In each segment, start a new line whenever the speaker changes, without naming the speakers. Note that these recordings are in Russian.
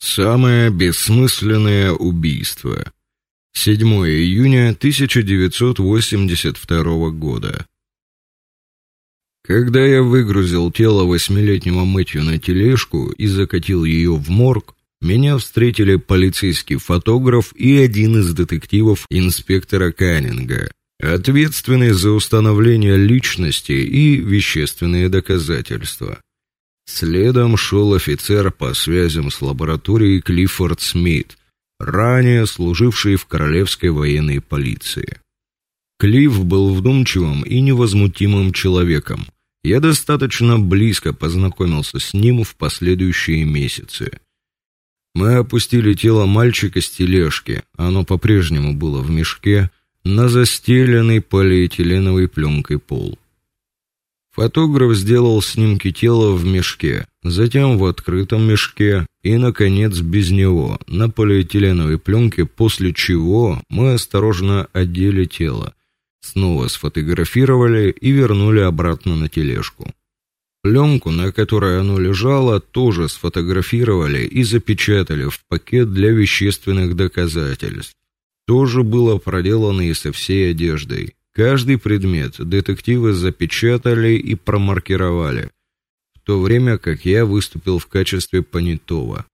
Самое бессмысленное убийство. 7 июня 1982 года. Когда я выгрузил тело восьмилетнего Мэтью на тележку и закатил ее в морг, меня встретили полицейский фотограф и один из детективов инспектора Каннинга, ответственный за установление личности и вещественные доказательства. Следом шел офицер по связям с лабораторией Клиффорд Смит, ранее служивший в королевской военной полиции. Клифф был вдумчивым и невозмутимым человеком. Я достаточно близко познакомился с ним в последующие месяцы. Мы опустили тело мальчика с тележки, оно по-прежнему было в мешке, на застеленный полиэтиленовой пленкой пол. Фотограф сделал снимки тела в мешке, затем в открытом мешке и наконец без него, на полиэтиленовой пленке, после чего мы осторожно одели тело, снова сфотографировали и вернули обратно на тележку. Пленку, на которой оно лежало, тоже сфотографировали и запечатали в пакет для вещественных доказательств. Тоже было проделано и со всей одеждой. Каждый предмет детективы запечатали и промаркировали, в то время как я выступил в качестве понятого.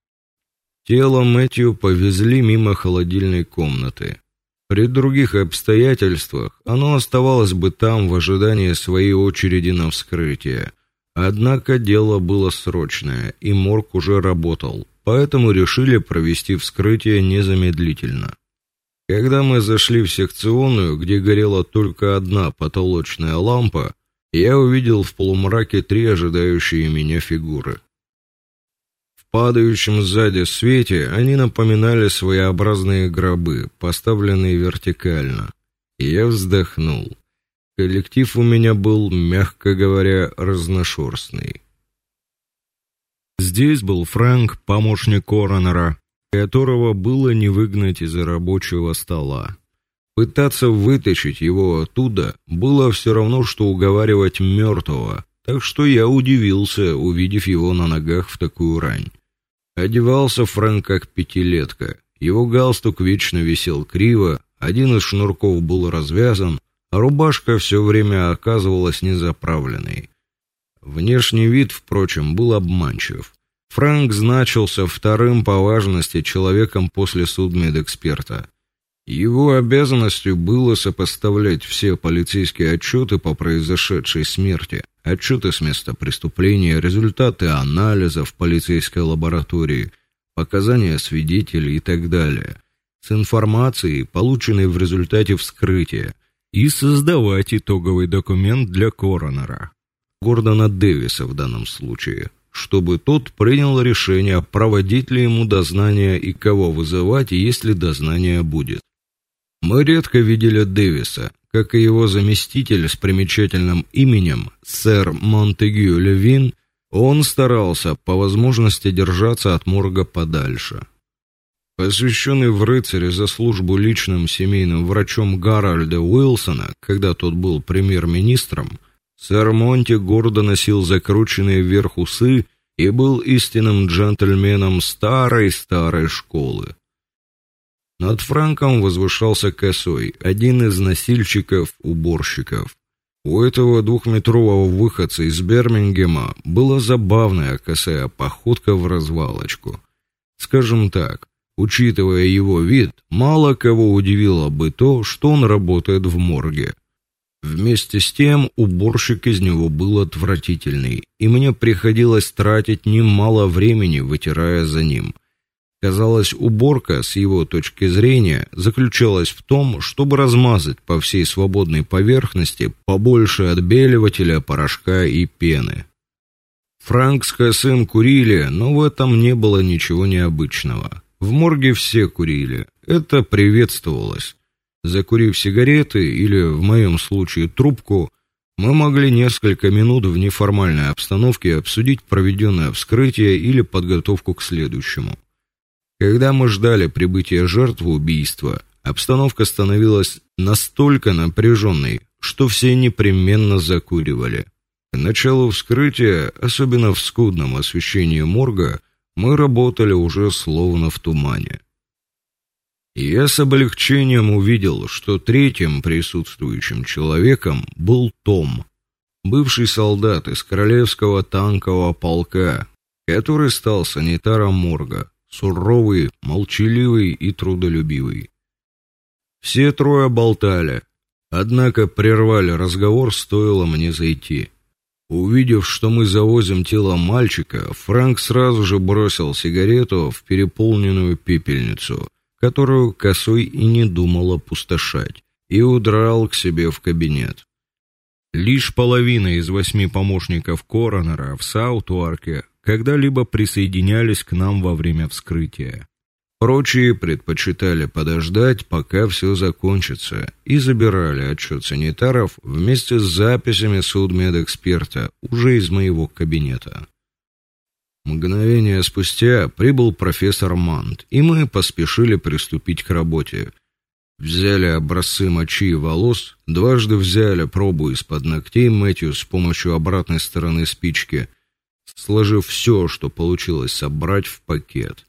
Тело Мэтью повезли мимо холодильной комнаты. При других обстоятельствах оно оставалось бы там в ожидании своей очереди на вскрытие. Однако дело было срочное, и морг уже работал, поэтому решили провести вскрытие незамедлительно. Когда мы зашли в секционную, где горела только одна потолочная лампа, я увидел в полумраке три ожидающие меня фигуры. В падающем сзади свете они напоминали своеобразные гробы, поставленные вертикально. Я вздохнул. Коллектив у меня был, мягко говоря, разношерстный. Здесь был Фрэнк, помощник коронера, которого было не выгнать из рабочего стола. Пытаться вытащить его оттуда было все равно что уговаривать мертвого, так что я удивился, увидев его на ногах в такую рань. Одевался Фрэнк как пятилетка. Его галстук вечно висел криво, один из шнурков был развязан, а рубашка все время оказывалась незаправленной. Внешний вид, впрочем, был обманчив. Франк значился вторым по важности человеком после судмедэксперта. Его обязанностью было сопоставлять все полицейские отчеты по произошедшей смерти, отчеты с места преступления, результаты анализов в полицейской лаборатории, показания свидетелей и так далее, с информацией, полученной в результате вскрытия, и создавать итоговый документ для коронера. Гордона Дэвиса в данном случае чтобы тот принял решение, проводить ли ему дознание и кого вызывать, если дознание будет. Мы редко видели Дэвиса, как и его заместитель с примечательным именем сэр Монтегю Левин, он старался по возможности держаться от морга подальше. Посвященный в рыцаре за службу личным семейным врачом Гарольда Уилсона, когда тот был премьер-министром, Сэр Монти гордо носил закрученные вверх усы и был истинным джентльменом старой-старой школы. Над Франком возвышался косой, один из носильщиков-уборщиков. У этого двухметрового выходца из Бирмингема была забавная косая походка в развалочку. Скажем так, учитывая его вид, мало кого удивило бы то, что он работает в морге. Вместе с тем уборщик из него был отвратительный, и мне приходилось тратить немало времени, вытирая за ним. Казалось, уборка с его точки зрения заключалась в том, чтобы размазать по всей свободной поверхности побольше отбеливателя, порошка и пены. Франк с Косым курили, но в этом не было ничего необычного. В морге все курили. Это приветствовалось. Закурив сигареты или в моем случае трубку, мы могли несколько минут в неформальной обстановке обсудить проведенное вскрытие или подготовку к следующему. Когда мы ждали прибытия жертвы убийства, обстановка становилась настолько напряженной, что все непременно закуривали. К началу вскрытия, особенно в скудном освещении морга, Мы работали уже словно в тумане. Я с облегчением увидел, что третьим присутствующим человеком был Том, бывший солдат из королевского танкового полка, который стал санитаром морга, суровый, молчаливый и трудолюбивый. Все трое болтали, однако прервали разговор, стоило мне зайти. Увидев, что мы завозим тело мальчика, Франк сразу же бросил сигарету в переполненную пепельницу, которую косой и не думал опустошать, и удрал к себе в кабинет. Лишь половина из восьми помощников коронера в Саутуарке когда-либо присоединялись к нам во время вскрытия. Прочие предпочитали подождать, пока все закончится, и забирали отчет санитаров вместе с записями судмедэксперта уже из моего кабинета. Мгновение спустя прибыл профессор Мант, и мы поспешили приступить к работе. Взяли образцы мочи и волос, дважды взяли пробу из-под ногтей Мэтью с помощью обратной стороны спички, сложив все, что получилось собрать в пакет.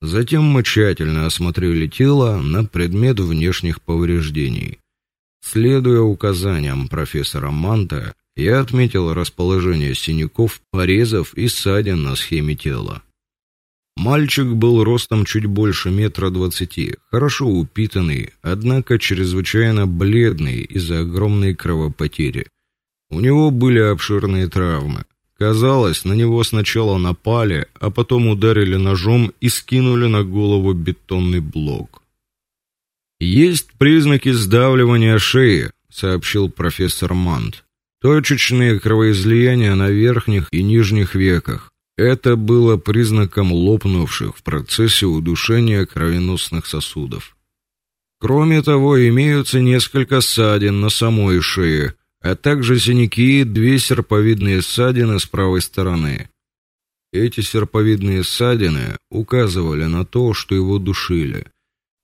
Затем мы тщательно осмотрели тело на предмет внешних повреждений. Следуя указаниям профессора Манта, я отметил расположение синяков, порезов и ссадин на схеме тела. Мальчик был ростом чуть больше метра двадцати, хорошо упитанный, однако чрезвычайно бледный из-за огромной кровопотери. У него были обширные травмы, Казалось, на него сначала напали, а потом ударили ножом и скинули на голову бетонный блок. Есть признаки сдавливания шеи, сообщил профессор Мант. Точечные кровоизлияния на верхних и нижних веках. Это было признаком лопнувших в процессе удушения кровеносных сосудов. Кроме того, имеются несколько ссадин на самой шее, а также синяки и две серповидные ссадины с правой стороны. Эти серповидные ссадины указывали на то, что его душили.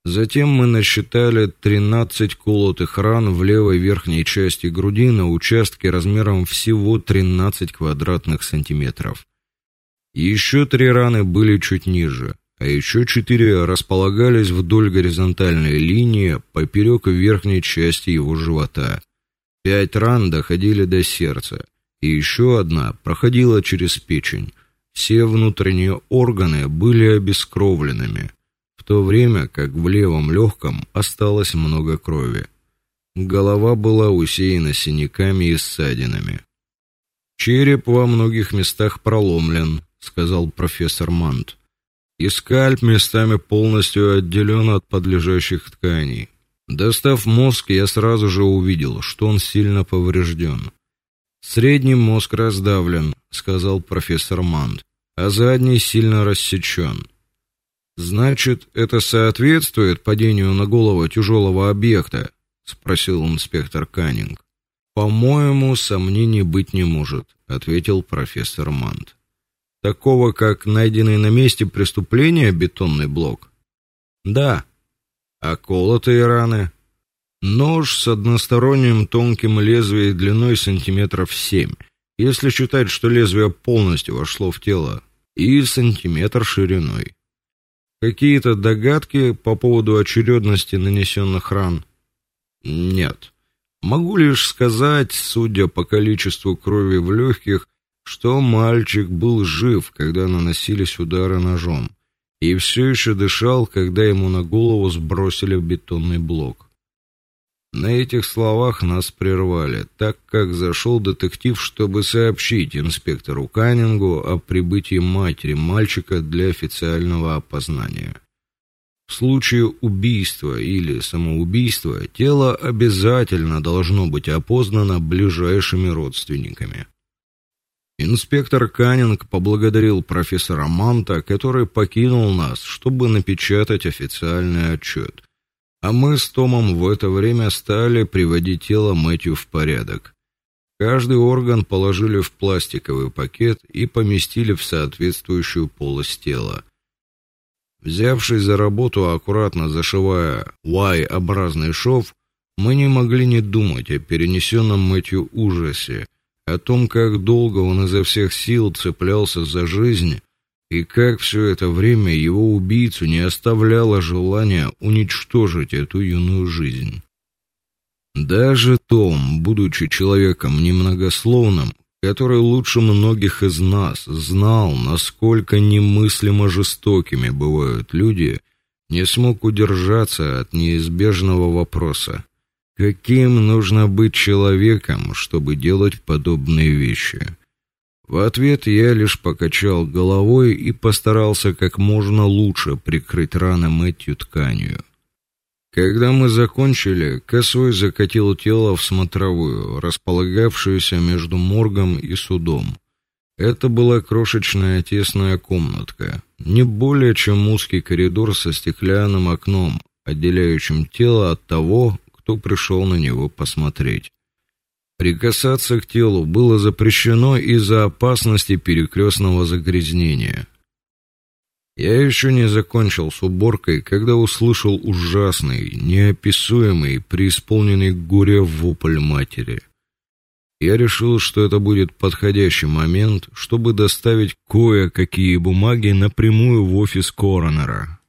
Затем мы насчитали 13 колотых ран в левой верхней части груди на участке размером всего 13 квадратных сантиметров. Еще три раны были чуть ниже, а еще четыре располагались вдоль горизонтальной линии поперек верхней части его живота. Пять ран доходили до сердца, и еще одна проходила через печень. Все внутренние органы были обескровленными, то время как в левом легком осталось много крови. Голова была усеяна синяками и ссадинами. Череп во многих местах проломлен, сказал профессор Мант. И скальп местами полностью отделен от подлежащих тканей. Достав мозг, я сразу же увидел, что он сильно поврежден. Средний мозг раздавлен, сказал профессор Манд, а задний сильно рассечен. Значит, это соответствует падению на голову тяжелого объекта, спросил инспектор Каннинг. По-моему, сомнений быть не может, ответил профессор Манд. Такого, как найденный на месте преступления бетонный блок? Да, а колотые раны? Нож с односторонним тонким лезвием длиной сантиметров семь, если считать, что лезвие полностью вошло в тело, и сантиметр шириной. Какие-то догадки по поводу очередности нанесенных ран? Нет. Могу лишь сказать, судя по количеству крови в легких, что мальчик был жив, когда наносились удары ножом и все еще дышал, когда ему на голову сбросили бетонный блок. На этих словах нас прервали, так как зашел детектив, чтобы сообщить инспектору Каннингу о прибытии матери мальчика для официального опознания. В случае убийства или самоубийства тело обязательно должно быть опознано ближайшими родственниками. Инспектор Каннинг поблагодарил профессора Манта, который покинул нас, чтобы напечатать официальный отчет. А мы с Томом в это время стали приводить тело Мэтью в порядок. Каждый орган положили в пластиковый пакет и поместили в соответствующую полость тела. Взявшись за работу, аккуратно зашивая Y-образный шов, мы не могли не думать о перенесенном Мэтью ужасе – о том, как долго он изо всех сил цеплялся за жизнь, И как все это время его убийцу не оставляло желания уничтожить эту юную жизнь. Даже Том, будучи человеком немногословным, который лучше многих из нас знал, насколько немыслимо жестокими бывают люди, не смог удержаться от неизбежного вопроса: каким нужно быть человеком, чтобы делать подобные вещи? В ответ я лишь покачал головой и постарался как можно лучше прикрыть раны Мэтью тканью. Когда мы закончили, Косой закатил тело в смотровую, располагавшуюся между моргом и судом. Это была крошечная тесная комнатка, не более чем узкий коридор со стеклянным окном, отделяющим тело от того, кто пришел на него посмотреть. Прикасаться к телу было запрещено из-за опасности перекрестного загрязнения. Я еще не закончил с уборкой, когда услышал ужасный, неописуемый, преисполненный горя вопль матери. Я решил, что это будет подходящий момент, чтобы доставить кое-какие бумаги напрямую в офис коронера.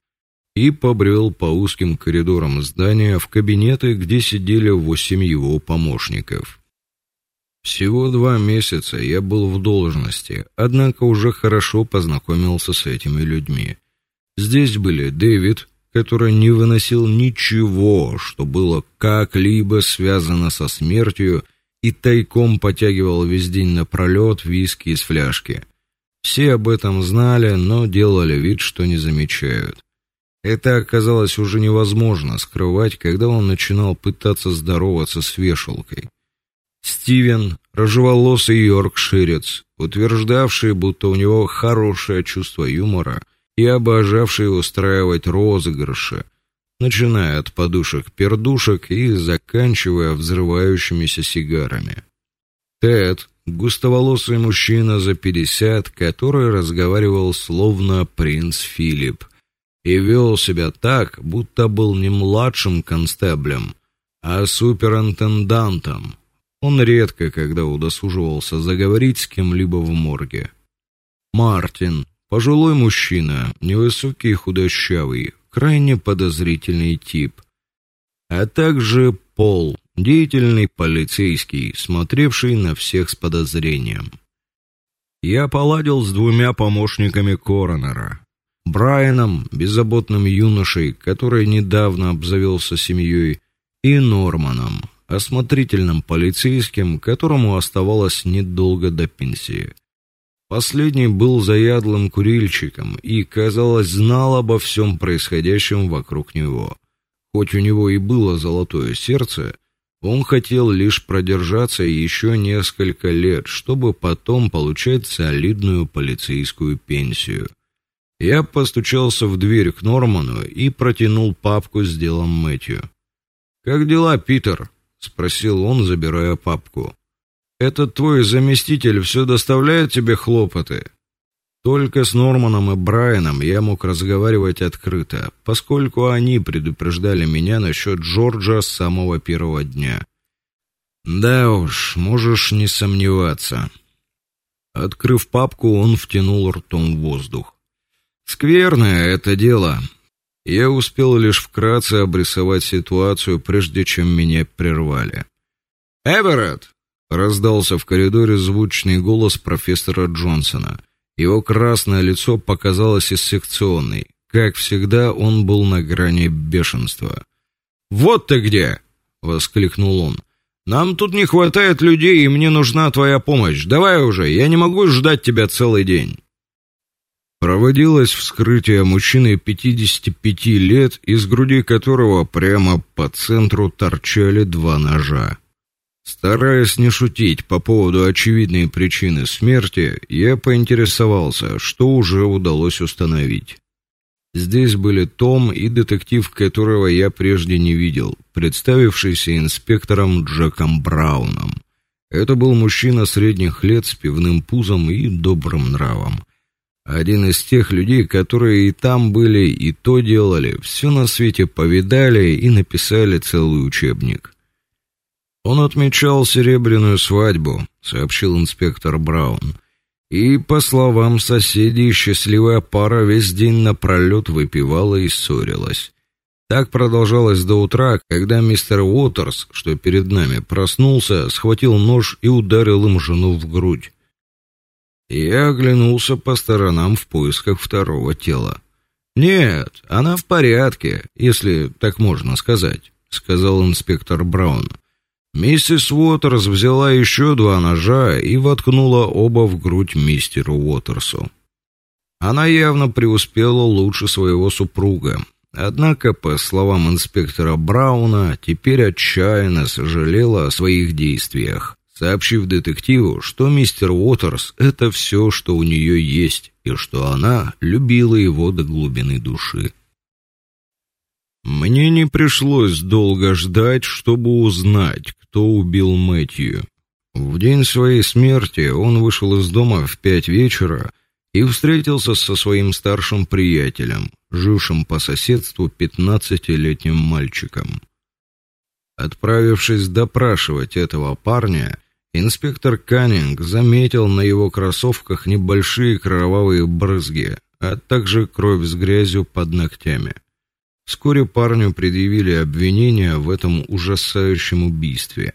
И побрел по узким коридорам здания в кабинеты, где сидели восемь его помощников. Всего два месяца я был в должности, однако уже хорошо познакомился с этими людьми. Здесь были Дэвид, который не выносил ничего, что было как-либо связано со смертью, и тайком потягивал весь день напролет виски из фляжки. Все об этом знали, но делали вид, что не замечают. Это оказалось уже невозможно скрывать, когда он начинал пытаться здороваться с вешалкой. Стивен, рыжеволосый йоркширец, утверждавший, будто у него хорошее чувство юмора и обожавший устраивать розыгрыши, начиная от подушек-пердушек и заканчивая взрывающимися сигарами. Тед, густоволосый мужчина за пятьдесят, который разговаривал словно принц Филипп и вел себя так, будто был не младшим констеблем, а суперинтендантом, он редко когда удосуживался заговорить с кем-либо в морге. Мартин, пожилой мужчина, невысокий худощавый, крайне подозрительный тип, а также Пол, деятельный полицейский, смотревший на всех с подозрением. Я поладил с двумя помощниками коронера. Брайаном, беззаботным юношей, который недавно обзавелся семьей, и Норманом, осмотрительным полицейским, которому оставалось недолго до пенсии. Последний был заядлым курильщиком и, казалось, знал обо всем происходящем вокруг него. Хоть у него и было золотое сердце, он хотел лишь продержаться еще несколько лет, чтобы потом получать солидную полицейскую пенсию. Я постучался в дверь к Норману и протянул папку с делом Мэтью. Как дела, Питер? Спросил он, забирая папку. Этот твой заместитель все доставляет тебе хлопоты? Только с Норманом и Брайаном я мог разговаривать открыто, поскольку они предупреждали меня насчет Джорджа с самого первого дня. Да уж, можешь не сомневаться. Открыв папку, он втянул ртом воздух. Скверное это дело. Я успел лишь вкратце обрисовать ситуацию, прежде чем меня прервали. "Эверетт!" раздался в коридоре звучный голос профессора Джонсона. Его красное лицо показалось из секционной. Как всегда, он был на грани бешенства. "Вот ты где!" воскликнул он. Нам тут не хватает людей, и мне нужна твоя помощь. Давай уже, я не могу ждать тебя целый день. Проводилось вскрытие мужчины 55 лет, из груди которого прямо по центру торчали два ножа. Стараясь не шутить по поводу очевидной причины смерти, я поинтересовался, что уже удалось установить. Здесь были Том и детектив, которого я прежде не видел, представившийся инспектором Джеком Брауном. Это был мужчина средних лет с пивным пузом и добрым нравом. Один из тех людей, которые и там были, и то делали, все на свете повидали и написали целый учебник. Он отмечал серебряную свадьбу, сообщил инспектор Браун. И, по словам соседей, счастливая пара весь день напролет выпивала и ссорилась. Так продолжалось до утра, когда мистер Уотерс, что перед нами, проснулся, схватил нож и ударил им жену в грудь. Я оглянулся по сторонам в поисках второго тела. Нет, она в порядке, если так можно сказать, сказал инспектор Браун. Миссис Уотерс взяла еще два ножа и воткнула оба в грудь мистеру Уотерсу. Она явно преуспела лучше своего супруга. Однако, по словам инспектора Брауна, теперь отчаянно сожалела о своих действиях, сообщив детективу, что мистер Уотерс это все, что у нее есть, и что она любила его до глубины души. Мне не пришлось долго ждать, чтобы узнать, кто убил Мэтью. В день своей смерти он вышел из дома в пять вечера и встретился со своим старшим приятелем, жившим по соседству пятнадцатилетним мальчиком. Отправившись допрашивать этого парня, инспектор Каннинг заметил на его кроссовках небольшие кровавые брызги, а также кровь с грязью под ногтями. Вскоре парню предъявили обвинение в этом ужасающем убийстве.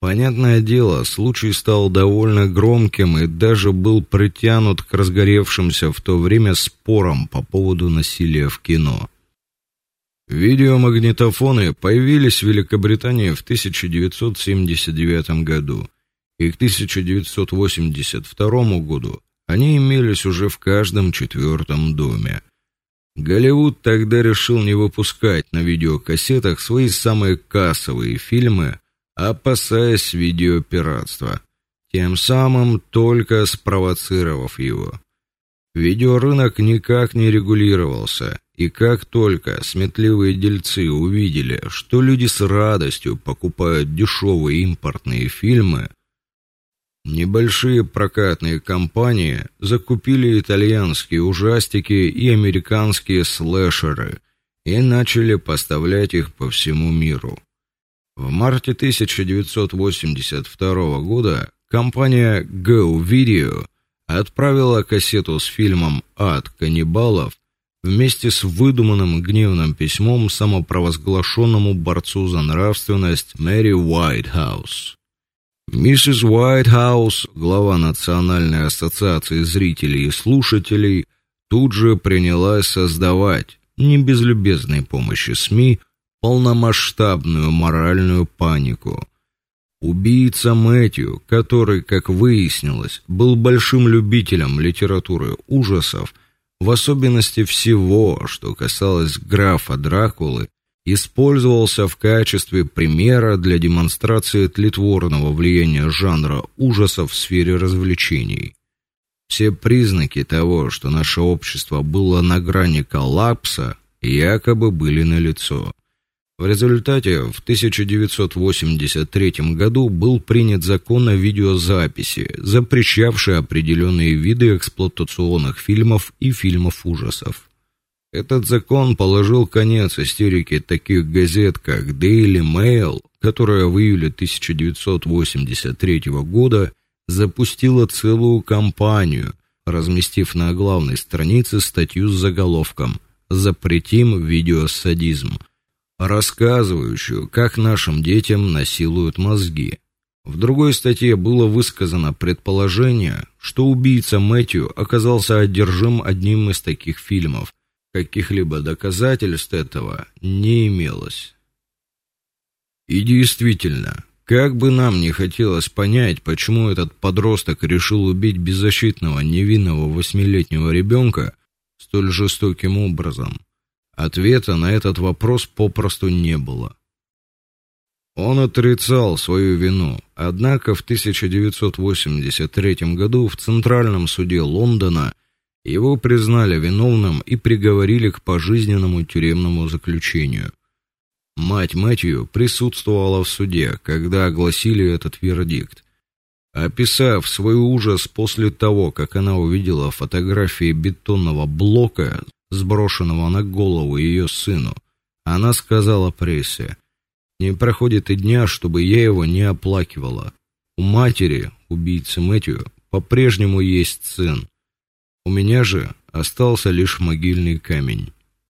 Понятное дело, случай стал довольно громким и даже был притянут к разгоревшимся в то время спорам по поводу насилия в кино. Видеомагнитофоны появились в Великобритании в 1979 году, и к 1982 году они имелись уже в каждом четвертом доме. Голливуд тогда решил не выпускать на видеокассетах свои самые кассовые фильмы, опасаясь видеопиратства, тем самым только спровоцировав его. Видеорынок никак не регулировался, и как только сметливые дельцы увидели, что люди с радостью покупают дешевые импортные фильмы, Небольшие прокатные компании закупили итальянские ужастики и американские слэшеры и начали поставлять их по всему миру. В марте 1982 года компания Go Video отправила кассету с фильмом Ад каннибалов вместе с выдуманным гневным письмом самопровозглашенному борцу за нравственность Мэри Уайтхаус. Миссис Уайтхаус, глава Национальной ассоциации зрителей и слушателей, тут же принялась создавать, не без любезной помощи СМИ, полномасштабную моральную панику. Убийца Мэтью, который, как выяснилось, был большим любителем литературы ужасов, в особенности всего, что касалось графа Дракулы, использовался в качестве примера для демонстрации тлетворного влияния жанра ужасов в сфере развлечений. Все признаки того, что наше общество было на грани коллапса, якобы были налицо. В результате в 1983 году был принят закон о видеозаписи, запрещавший определенные виды эксплуатационных фильмов и фильмов ужасов. Этот закон положил конец истерике таких газет, как Daily Mail, которая в июле 1983 года запустила целую кампанию, разместив на главной странице статью с заголовком «Запретим видеосадизм», рассказывающую, как нашим детям насилуют мозги. В другой статье было высказано предположение, что убийца Мэтью оказался одержим одним из таких фильмов – Каких-либо доказательств этого не имелось. И действительно, как бы нам не хотелось понять, почему этот подросток решил убить беззащитного невинного восьмилетнего ребенка столь жестоким образом, ответа на этот вопрос попросту не было. Он отрицал свою вину, однако в 1983 году в Центральном суде Лондона его признали виновным и приговорили к пожизненному тюремному заключению. Мать Мэтью присутствовала в суде, когда огласили этот вердикт. Описав свой ужас после того, как она увидела фотографии бетонного блока, сброшенного на голову ее сыну, она сказала прессе: "Не проходит и дня, чтобы я его не оплакивала. У матери, убийцы Мэтью, по-прежнему есть сын. У меня же остался лишь могильный камень.